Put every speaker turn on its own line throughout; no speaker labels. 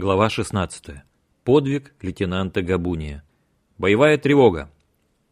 Глава 16. Подвиг лейтенанта Габуния. Боевая тревога.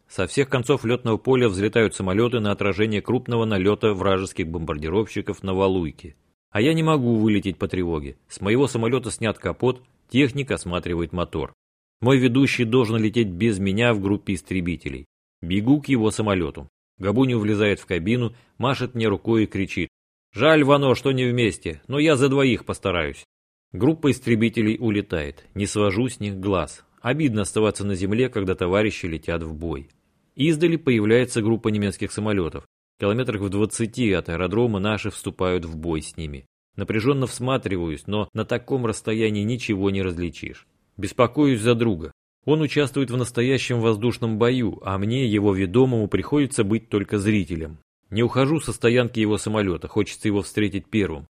Со всех концов летного поля взлетают самолеты на отражение крупного налета вражеских бомбардировщиков на Валуйке. А я не могу вылететь по тревоге. С моего самолета снят капот, техник осматривает мотор. Мой ведущий должен лететь без меня в группе истребителей. Бегу к его самолету. Габуни влезает в кабину, машет мне рукой и кричит. «Жаль, Вано, что не вместе, но я за двоих постараюсь». Группа истребителей улетает. Не свожу с них глаз. Обидно оставаться на земле, когда товарищи летят в бой. Издали появляется группа немецких самолетов. Километрах в 20 от аэродрома наши вступают в бой с ними. Напряженно всматриваюсь, но на таком расстоянии ничего не различишь. Беспокоюсь за друга. Он участвует в настоящем воздушном бою, а мне, его ведомому, приходится быть только зрителем. Не ухожу со стоянки его самолета, хочется его встретить первым.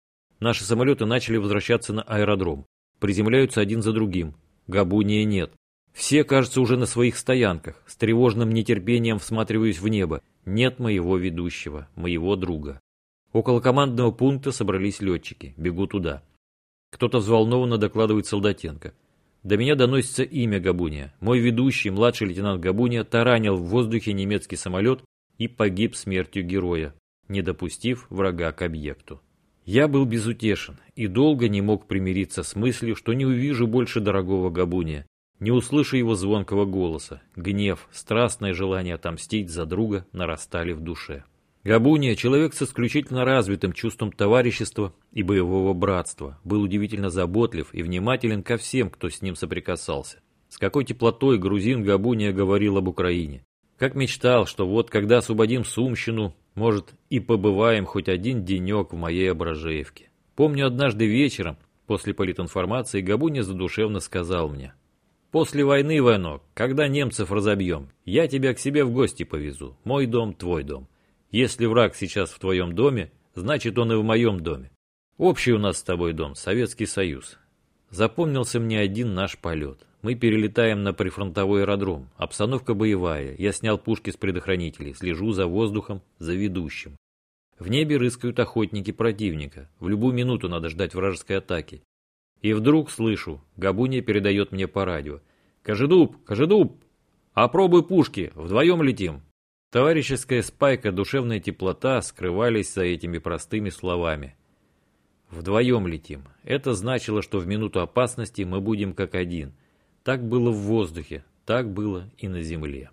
Наши самолеты начали возвращаться на аэродром. Приземляются один за другим. Габуния нет. Все, кажется, уже на своих стоянках. С тревожным нетерпением всматриваюсь в небо. Нет моего ведущего, моего друга. Около командного пункта собрались летчики. Бегу туда. Кто-то взволнованно докладывает Солдатенко. До меня доносится имя Габуния. Мой ведущий, младший лейтенант Габуния, таранил в воздухе немецкий самолет и погиб смертью героя, не допустив врага к объекту. Я был безутешен и долго не мог примириться с мыслью, что не увижу больше дорогого Габуния, не услышу его звонкого голоса. Гнев, страстное желание отомстить за друга нарастали в душе. Габуния, человек с исключительно развитым чувством товарищества и боевого братства, был удивительно заботлив и внимателен ко всем, кто с ним соприкасался. С какой теплотой грузин Габуния говорил об Украине. Как мечтал, что вот когда освободим Сумщину, может, и побываем хоть один денек в моей Ображеевке. Помню, однажды вечером, после политинформации, Габуня задушевно сказал мне. «После войны, Ванок, когда немцев разобьем, я тебя к себе в гости повезу. Мой дом, твой дом. Если враг сейчас в твоем доме, значит он и в моем доме. Общий у нас с тобой дом, Советский Союз. Запомнился мне один наш полет. Мы перелетаем на прифронтовой аэродром. Обстановка боевая. Я снял пушки с предохранителей. Слежу за воздухом, за ведущим. В небе рыскают охотники противника. В любую минуту надо ждать вражеской атаки. И вдруг слышу, Габуния передает мне по радио. «Кожедуб! Кожедуб! Опробуй пушки! Вдвоем летим!» Товарищеская спайка, душевная теплота скрывались за этими простыми словами. Вдвоем летим. Это значило, что в минуту опасности мы будем как один – так было в воздухе, так было и на земле.